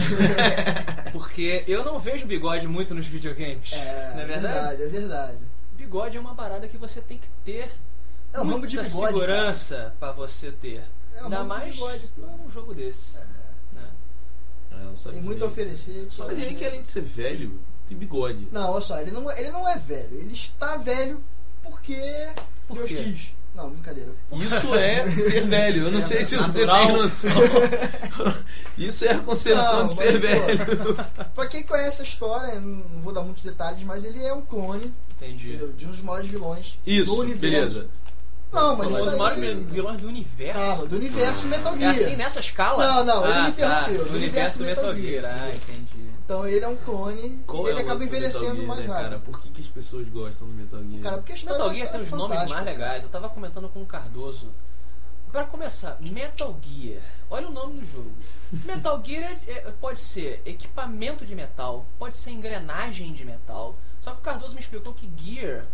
Porque eu não vejo bigode muito nos videogames. É, não é verdade? verdade, é verdade. Bigode é uma parada que você tem que ter É um muita de bigode. segurança pra você ter. É um Ainda mais bigode. num jogo desse. cara. Né? É, É, tem muito a oferecer. Só ele que além de ser velho, tem bigode. Não, olha só, ele não, ele não é velho. Ele está velho porque Por Deus quê? quis. Não, brincadeira. Isso é ser velho. Eu não é sei se você tem noção. Isso é a concepção Não, de ser pô, velho. Pra quem conhece a história, não vou dar muitos detalhes, mas ele é um clone Entendi. de um dos maiores vilões Isso, do universo. beleza. Não, mas Um dos maiores vilões do universo. Calma, do universo Metal É Gear. assim nessa escala? Não, não, ele ah, me interrompeu. Tá, Do do universo do Metal Gear. Ah, entendi. Então ele é um clone Qual e é ele o acaba envelhecendo Metal Gear, mais né, rápido. cara? Por que, que as pessoas gostam do Metal Gear? Cara, porque a história Metal da Gear tem é nomes mais legais. Eu tava comentando com o Cardoso. Pra começar, Metal Gear. Olha o nome do jogo. Metal Gear é- é- pode ser equipamento de metal, pode ser engrenagem de metal. Só que o Cardoso me explicou que Gear,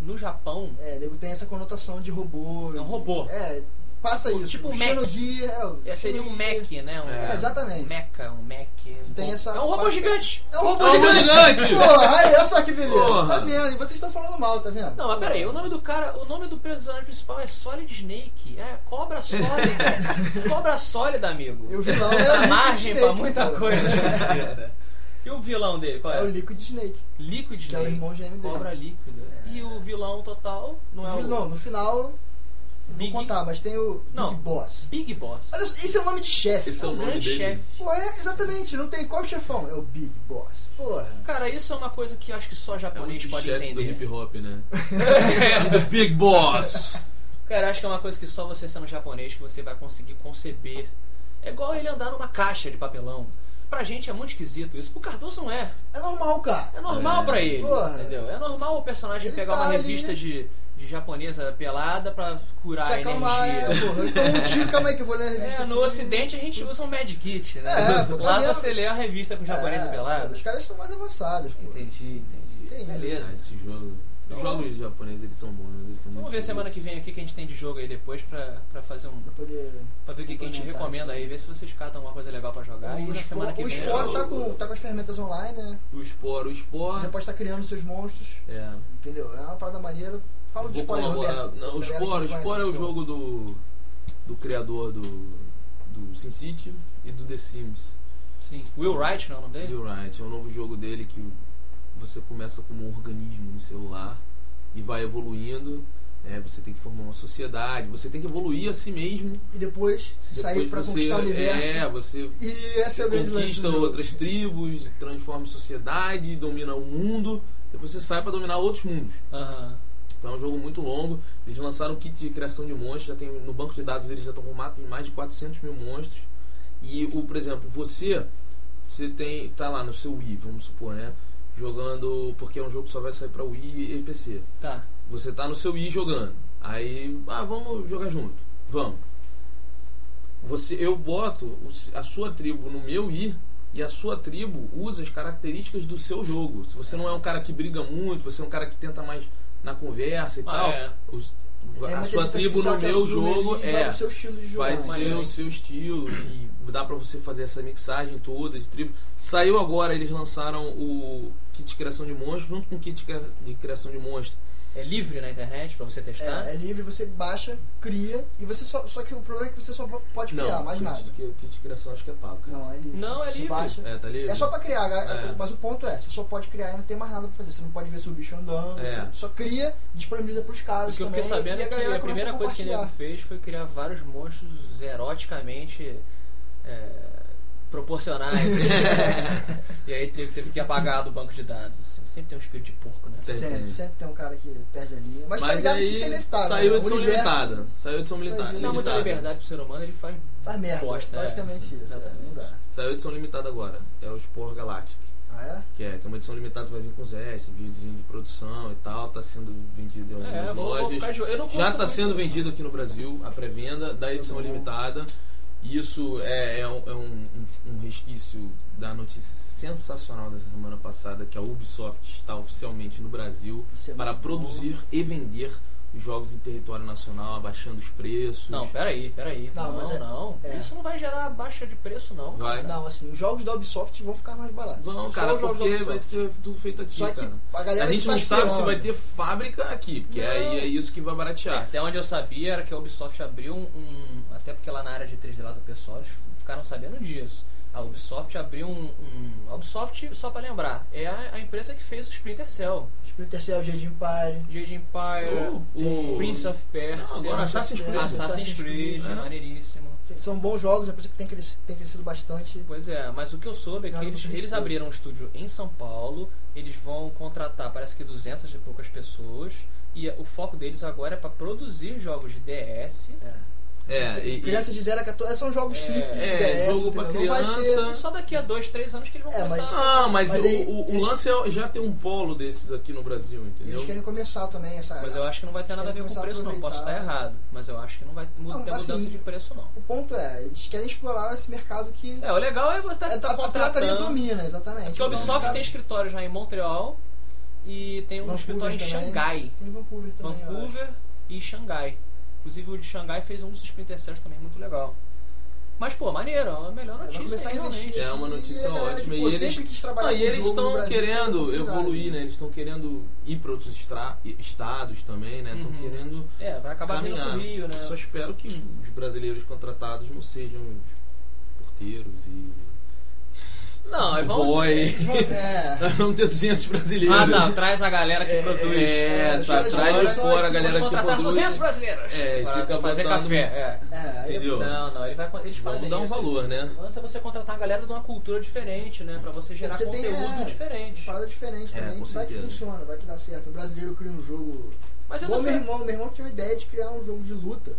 no Japão, É, nego tem essa conotação de robô. É um robô. É, passa isso. tipo o Mac. Xenogear, é, o é, seria um. Mac, né? Um, É, exatamente. Um mecha, um Mac. um Tem essa é um robô gigante. É um robô É robô gigante. Porra, aí, olha só que beleza. Porra. Tá vendo? E vocês estão falando mal, tá vendo? Não, mas peraí, o nome do cara, o nome do personagem principal é Solid Snake. É, cobra sólida. cobra sólida, amigo. E o vilão é o Dá Liquid margem pra Snake, muita pô. coisa. né? e o vilão dele, qual é? É o Liquid Snake, Liquid que é o Snake. irmão gêmeo dele. Cobra líquida. E o vilão total não é o Não, no final, Big- vou contar, mas tem o Não. Big Boss. Big Boss. Olha, esse é o nome de chefe. Esse é É o o nome grande dele. Pô, é, exatamente, não tem qual chefão? É o Big Boss. Porra. Cara, isso é uma coisa que acho que só É japonês dos pode chefes do entender. hip hop, né? The Big Boss! Cara, acho que é uma coisa que só você sendo japonês que você vai conseguir conceber. É igual ele andar numa caixa de papelão. Pra gente é muito esquisito isso. Pro Cardoso não é. É normal, cara. É normal É. pra ele, Porra. entendeu? É normal o personagem Ele pegar tá uma ali- revista de, de japonesa pelada pra curar Se a acalmar, é, energia. porra. Então, um tiro, calma aí que eu vou ler a revista. É, no aqui. ocidente a gente usa um medkit, né? É, pô, Lá vendo? você lê a revista com japonês É, pelado. Os caras são mais avançados, pô. Entendi, entendi. Tem Beleza. Ah, esse jogo. Os jogos japoneses eles são bons, eles são Vamos muito ver semana que vem aqui que a gente tem de jogo aí depois pra, pra fazer um. Pra poder. Pra ver o que, que a gente recomenda isso. aí, ver se vocês catam alguma coisa legal pra jogar. e o na semana que Spore, o vem. Spore eu- tá com, tá com as ferramentas online, né? O Spore, o Você Spore. pode estar criando seus monstros, É. entendeu? É uma parada maneira. Fala do Vou Spore. Roberto. Não, o Spore, o Spore é o jogo do. do criador do. do SimCity e do The Sims. Sim. Will Wright, não é o nome dele? You're right, é um novo jogo dele que você começa como um organismo no celular e vai evoluindo. né? Você tem que formar uma sociedade, você tem que evoluir a si mesmo. E depois, sair Depois pra você, conquistar o universo. É, você E essa é o conquista outras tribos, transforma sociedade, domina o mundo. Depois você sai pra dominar outros mundos. Aham. Então é um jogo muito longo. Eles lançaram um kit de criação de monstros. Já tem, no banco de dados eles já estão com ma- mais de 400 mil monstros. E, o, por exemplo, você você tem tá lá no seu Wii, vamos supor, né? Jogando, porque é um jogo que só vai sair pra Wii e PC. Tá. Você tá no seu Wii jogando. Aí, ah, vamos jogar junto. Vamos. Você, eu boto o a sua tribo no meu Wii e a sua tribo usa as características do seu jogo. Se você não é um cara que briga muito, você é um cara que tenta mais na conversa e Ah, tal, é. os- Tem a sua tribo no meu jogo é seu estilo de jogo. vai ser o seu estilo e dá pra você fazer essa mixagem toda de tribo. Saiu agora, eles lançaram o kit de criação de monstros junto com o kit de criação de monstros. É livre na internet pra você testar? É, é livre, você baixa, cria, e você só. Só que o problema é que você só pode criar, mais o nada. kit, o kit de criação acho que é pago. cara. Não, é livre. Não, é Você livre. baixa. É, tá livre? É só pra criar, galera. É. mas o ponto é, você só pode criar e não tem mais nada pra fazer. Você não pode ver seu bicho andando, É. só cria, disponibiliza pros caras O que eu fiquei também, sabendo é a que a começa primeira coisa que compartilhar. fez foi criar vários monstros eroticamente é, proporcionais. e aí teve, teve que apagar do banco de dados. assim. Sempre tem um espírito de porco, né? Sempre. Sempre, sempre tem um cara que perde a linha. Mas, tá Mas ligado aí que isso é inevitável. saiu né? a edição universo limitada. Saiu edição limitada. Não, muita limitada. liberdade pro ser humano, ele faz Faz merda, bosta. é. basicamente isso. É, não dá. Saiu a edição limitada agora. É o Spore Galactic. Ah, é? Que é, que é uma edição limitada, vai vir com os S, videozinho de produção e tal. Tá sendo vendido em algumas É, vou, vou lojas. ficar Já muito, sendo vendido aqui no Brasil a pré-venda da edição bom. Limitada. Isso é, é um, é um- um- resquício da notícia sensacional dessa semana passada que a Ubisoft está oficialmente no Brasil é para produzir e vender os jogos em território nacional, abaixando os preços. Não, peraí, peraí. Não, Não, mas é- não. é. Isso não vai gerar baixa de preço, não. Vai. cara. Não, assim, os jogos da Ubisoft vão ficar mais baratos. Vão, Só cara, os jogos da porque vai ser tudo feito aqui, Só que cara. a galera A gente que tá não sabe se vai ter fábrica aqui, porque Não. aí é isso que vai É, baratear. até onde eu sabia era que a Ubisoft abriu um, um- Até porque lá na área de 3D lá do pessoal, eles ficaram sabendo disso. A Ubisoft abriu um. um a Ubisoft, só pra lembrar, é a, a empresa que fez o Splinter Cell. Splinter Cell, Jade Empire. Jade Empire, O- o- Prince of Persia, Não, agora Assassin's Creed. Assassin's Assassin's Creed, Creed, né? maneiríssimo. São bons jogos, é por isso que tem crescido, tem crescido bastante. Pois é, mas o que eu soube é que eles, eles abriram um estúdio em São Paulo, eles vão contratar, parece que 200 e poucas pessoas, e o foco deles agora é para produzir jogos de DS. É. É, e, e- Crianças de 0 a 14 são jogos É, simples é, DS, jogo pra criança. ser. Só daqui a 2, 3 anos que eles vão É, começar. mas- Não, mas, Mas o, aí, o- o eles- lance é já tem um polo desses aqui no Brasil, entendeu? Eles querem começar também essa. Mas eu acho que não vai ter nada a ver com o preço, não. Posso estar errado, mas eu acho que não vai Não, ter assim, mudança de preço, não. O ponto é, eles querem explorar esse mercado que. É, o legal é você estar é, tá a, pirataria domina, exatamente. Porque a Então, Ubisoft tem escritório já em Montreal e tem um Vancouver escritório em também. Xangai. Tem Vancouver também. Vancouver e Xangai. Inclusive o de Xangai fez um dos Splinter Cells também muito legal. Mas, pô, maneiro, é a melhor. É, notícia investir. realmente. É uma notícia E ótima. que, E eles- sempre quis trabalhar Ah, e com eles estão querendo oportunidade. evoluir, né? Eles estão querendo ir para outros estra- estados também, né? Estão Uhum. querendo É, vai acabar vindo caminhar. pro Rio, né? Só espero que os brasileiros contratados não sejam os porteiros e Não, aí vamos... boy. Eles vão- É. Nós vamos ter 200 brasileiros. Ah, tá, traz a galera que É, produz. é, É, traz de fora a galera que contratar produz. 200 brasileiros É, pra fica fazer botando- café. É. É, aí é Entendeu? Não, não, ele vai, eles Vamos fazem dar um isso. valor, né? O lance é você contratar uma galera de uma cultura diferente, né? Pra você gerar Você tem, conteúdo é, diferente. Parada diferente É, também. vai que funciona, vai que dá certo. O brasileiro cria um jogo. Mas Igual meu irmão, meu irmão tinha uma ideia de criar um jogo de luta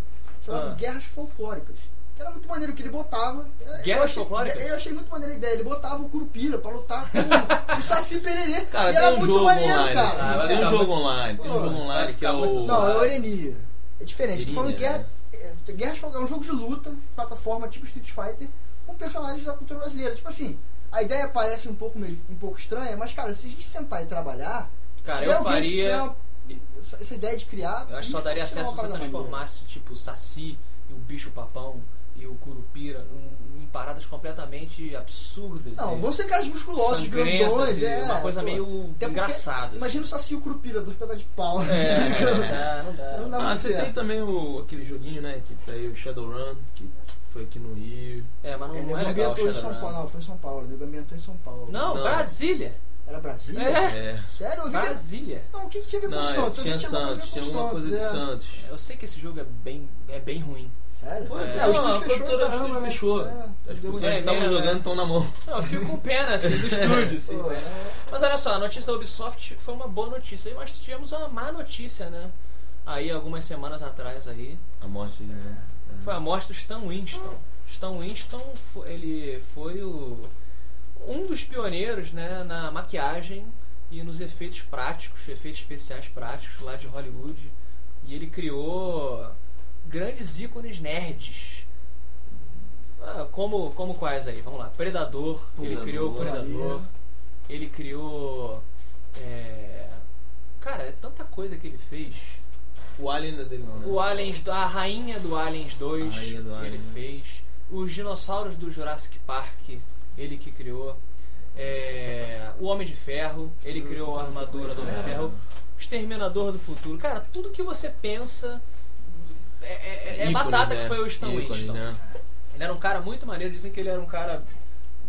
chamado Ah. Guerras Folclóricas. Que era muito maneiro que ele botava. eu Guerras achei? Eu achei muito maneira a ideia. Ele botava o Curupira pra lutar com o Saci Pererê. Cara, e era um muito jogo maneiro, online. cara. assim, tem um jogo online, tem um jogo online que é o. Não, é zoado. Orenia. É diferente. Tô falando Guerra, é, Guerras Folclóricas é um jogo de luta, plataforma tipo Street Fighter, com personagens da cultura brasileira. Tipo assim, a ideia parece um pouco, meio, um pouco estranha, mas, cara, se a gente sentar e trabalhar. Cara, se eu alguém que faria- uma- essa ideia de criar. Eu acho que só daria acesso se você parada maneira. transformasse, tipo, o Saci e o Bicho Papão e o Curupira em, em paradas completamente absurdas. Não, vão ser caras musculosos, grandões, é. Uma coisa pô. meio engraçada. assim. Imagina o Saci e o Curupira, dois pedaços de pau. É, não dá, não dá. Não dá Ah, você certo. tem também o, aquele joguinho, né? Que tá aí o Shadowrun, que foi aqui no Rio. É, mas não, Ele não é legal. ambientou em São. Paulo. Não, foi em São Paulo. Ele ambientou em São Paulo. Não, Não. Brasília. Era Brasília? É. É. Sério? Eu vi que. Brasília. Não, o que, que tinha a ver com Não, Santos? Eu tinha vi que alguma coisa a ver Santos, tinha alguma coisa de é. Santos. Eu sei que esse jogo é bem, é bem ruim. Sério? Foi, É, não, o estúdio fechou, produtora estúdio né? fechou. É, As pessoas que É, estavam né? jogando estão na mão. Não, eu fico com pena assim, do estúdio. Assim, Pô, né? é. Mas olha só, a notícia da Ubisoft foi uma boa notícia, mas tivemos uma má notícia, né? Aí, algumas semanas atrás aí, A morte. né? foi a morte do Stan Winston. Stan Winston, ele foi o, um dos pioneiros né, na maquiagem e nos efeitos práticos, efeitos especiais práticos lá de Hollywood. E ele criou grandes ícones nerds. Ah, como, como quais aí? Vamos lá. Predador, ele Predador, criou o Predador. ali. Ele criou. é, Cara, é tanta coisa que ele fez. O Alien dele, não, né? O Aliens, a rainha do Aliens 2, A rainha do ele Alien. fez. Os dinossauros do Jurassic Park, ele que criou. É, o Homem de Ferro, ele Criou o a armadura do Homem de. Ferro. Exterminador do Futuro. Cara, tudo que você pensa é, é- é Ícones, batata né? que foi o Stan Ícones, Winston. né? Ele era um cara muito maneiro, dizem que ele era um cara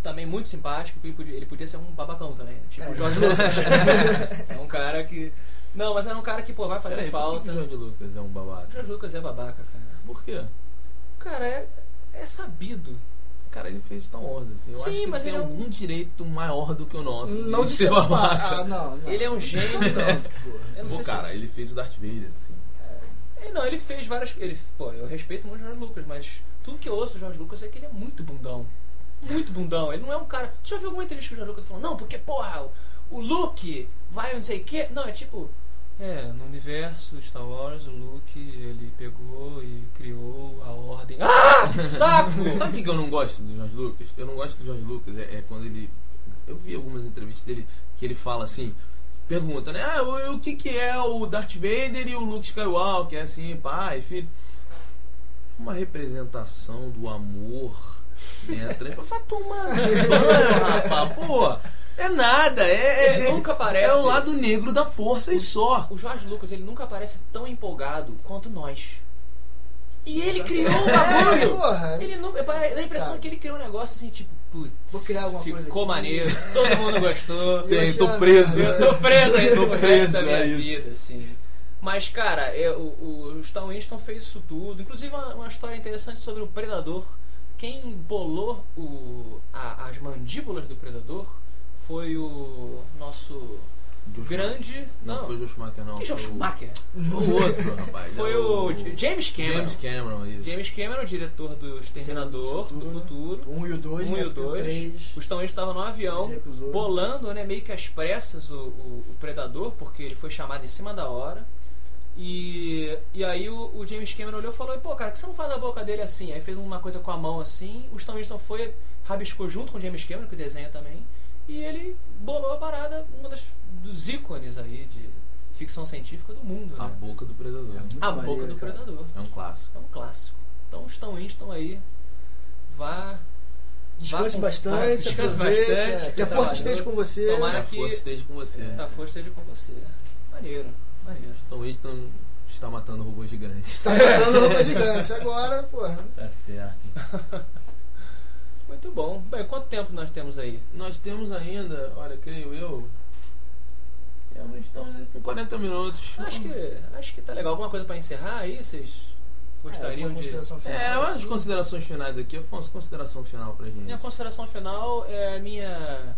também muito simpático, ele podia, ele podia ser um babacão também, né? tipo É. o Jorge Lucas. é um cara que. Não, mas era um cara que, pô, vai fazer Peraí, por que falta. o Jorge Lucas é um O babaca? Jorge Lucas é babaca, cara. Por quê? Cara, é, é sabido. Cara, ele fez Star Wars, assim. Eu Sim, acho que mas ele tem ele é um- algum direito maior do que o nosso. Não de ser babaca. Ah, não, não. Ele é um gênio. Pô. Não Pô, sei cara, ele fez o Darth Vader, assim. Ele, não, ele fez várias. Ele, pô, eu respeito muito o Jorge Lucas, mas tudo que eu ouço do Jorge Lucas é que ele é muito bundão. Muito bundão. Ele não é um cara. Você já viu alguma entrevista que o Jorge Lucas falou? Não, porque, porra, o, o Luke vai não sei o quê. Não, é tipo. É, no universo Star Wars, o Luke, ele pegou e criou a ordem. Ah, que saco! Sabe o que eu não gosto do Jorge Lucas? Eu não gosto do Jorge Lucas, é, é quando ele. Eu vi algumas entrevistas dele que ele fala assim. Pergunta, né? Ah, o, o que, que é o Darth Vader e o Luke Skywalker? Assim, pai, filho. Uma representação do amor dentro. Vai tomar banho, rapaz. Pô, é nada. É, é, nunca aparece. é o lado negro da força e só. O Jorge Lucas, ele nunca parece tão empolgado quanto nós. E ele criou o É, bagulho! Ele nunca. Dá a impressão Cara. que ele criou um negócio assim, tipo, putz. Vou criar alguma coisa Ficou maneiro, todo mundo gostou. Tem, eu tô preso. Eu tô preso a isso Tô preso da minha vida, assim. Mas, cara, é, o, o Stan Winston fez isso tudo. Inclusive, uma, uma história interessante sobre o Predador. Quem bolou o, a- as mandíbulas do Predador foi o nosso Joe grande... Não, Não, foi o Joe Schumacher, não. que Joe foi o- Schumacher? O outro, rapaz. Foi é o James Cameron. James Cameron, isso. James Cameron, diretor do Exterminador do Futuro. Um e o dois, Um né? e o dois. três. O Stan Winston estava no avião, bolando, né, meio que às pressas o, o, o Predador, porque ele foi chamado em cima da hora. E, e aí o, o James Cameron olhou e falou, pô, cara, por que você não faz a boca dele assim? Aí fez uma coisa com a mão assim, o Stan Winston foi, rabiscou junto com o James Cameron, que desenha também, e ele bolou a parada, uma das, dos ícones aí de ficção científica do mundo, A né? boca do Predador. muito A boca maneiro, do cara. Predador. É um clássico. É um clássico. Então o Stan Winston aí, vá... Descanse com- bastante, descanse bastante, é, que a força esteja com você. Tomara Que a força esteja com você. A força esteja com você. Maneiro, maneiro. Então Winston está matando robô gigante. Tá matando roupa gigante. Agora, porra. Tá certo. Muito bom. Bem, quanto tempo nós temos aí? Nós temos ainda, olha, creio eu. Temos, estamos com 40 minutos. Acho que, acho que tá legal. Alguma coisa pra encerrar aí? Vocês gostariam É, de. final, É, umas assim. considerações finais aqui. Afonso, consideração final pra gente. Minha consideração final é a minha.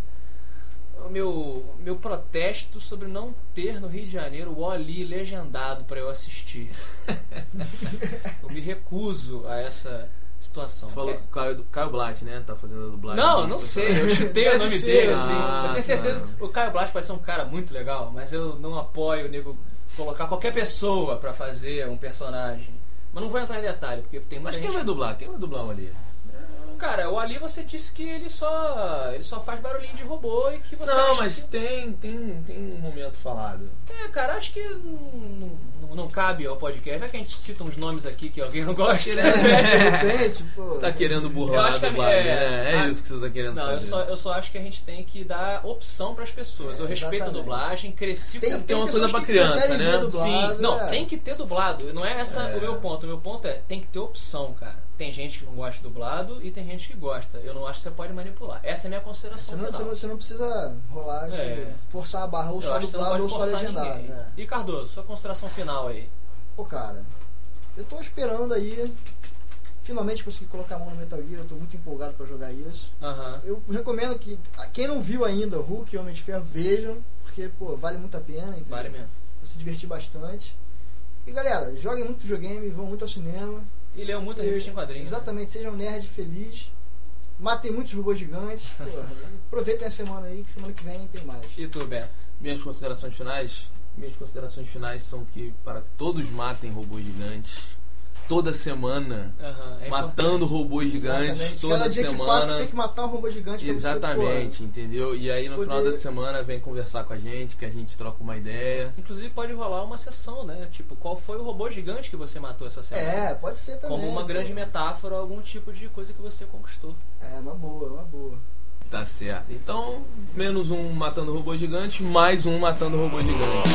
O meu, meu protesto sobre não ter no Rio de Janeiro o Oli legendado pra eu assistir. eu me recuso a essa situação. Você falou É- que o Caio, Caio Blatt, né? Tá fazendo a dublagem. Não, não sei, personagens. eu chutei o nome ser, dele, assim. ah, eu tenho certeza. tá. O Caio Blas parece ser um cara muito legal, mas eu não apoio o nego colocar qualquer pessoa pra fazer um personagem. Mas não vou entrar em detalhe, porque tem muita Mas quem gente... vai dublar? Quem vai dublar o Ali? Cara, o Ali você disse que ele só. ele só faz barulhinho de robô e que você. Não, acha mas que- tem, tem, tem um momento falado. É, cara, acho que não, não, não cabe ao podcast. Vai que a gente cita uns nomes aqui que alguém não gosta. De repente, pô. Você tá querendo Eu burlar a a- dublagem, é, né? É a- isso que você tá querendo Não, eu fazer. só, eu só acho que a gente tem que dar opção pras pessoas. eu É, respeito a exatamente. dublagem, cresci Tem, com tem uma pessoas coisa pra que criança, né? ver dublado, Sim, não, é. tem que ter dublado. Não é essa É. o meu ponto. O meu ponto é tem que ter opção, cara. Tem gente que não gosta de dublado e tem gente que gosta. Eu não acho que você pode manipular. Essa é a minha Você consideração não, final. você, não, você não precisa rolar, É. forçar a barra ou Eu só você não dublado ou só legendado. né? E Cardoso, sua consideração final aí. Pô, cara, eu tô esperando aí finalmente conseguir colocar a mão no Metal Gear, eu tô muito empolgado pra jogar isso. Aham. Eu recomendo que quem não viu ainda Hulk e Homem de Ferro, vejam, porque, pô, vale muito a pena, entendeu? Vale mesmo. Pra se divertir bastante. E galera, joguem muito videogame, vão muito ao cinema. E leu muita revista em quadrinhos. né? Exatamente, sejam nerd feliz. Matem muitos robôs gigantes. Porra, aproveitem a semana aí, que semana que vem tem mais. E tu, Beto? Minhas considerações finais? Minhas considerações finais são que para que todos matem robôs gigantes toda semana, Aham. É matando robôs gigantes Exatamente. toda Cada dia que passa semana. tem que matar um robô gigante Exatamente, entendeu? E aí no poder- final da semana vem conversar com a gente, que a gente troca uma ideia. Inclusive pode rolar uma sessão, né? Tipo, qual foi o robô gigante que você matou essa você. semana? É, pode ser também. Como uma grande metáfora, algum tipo de coisa que você conquistou. É, uma boa, uma boa. Tá certo. Então, menos um matando robô gigante, mais um matando robô gigante.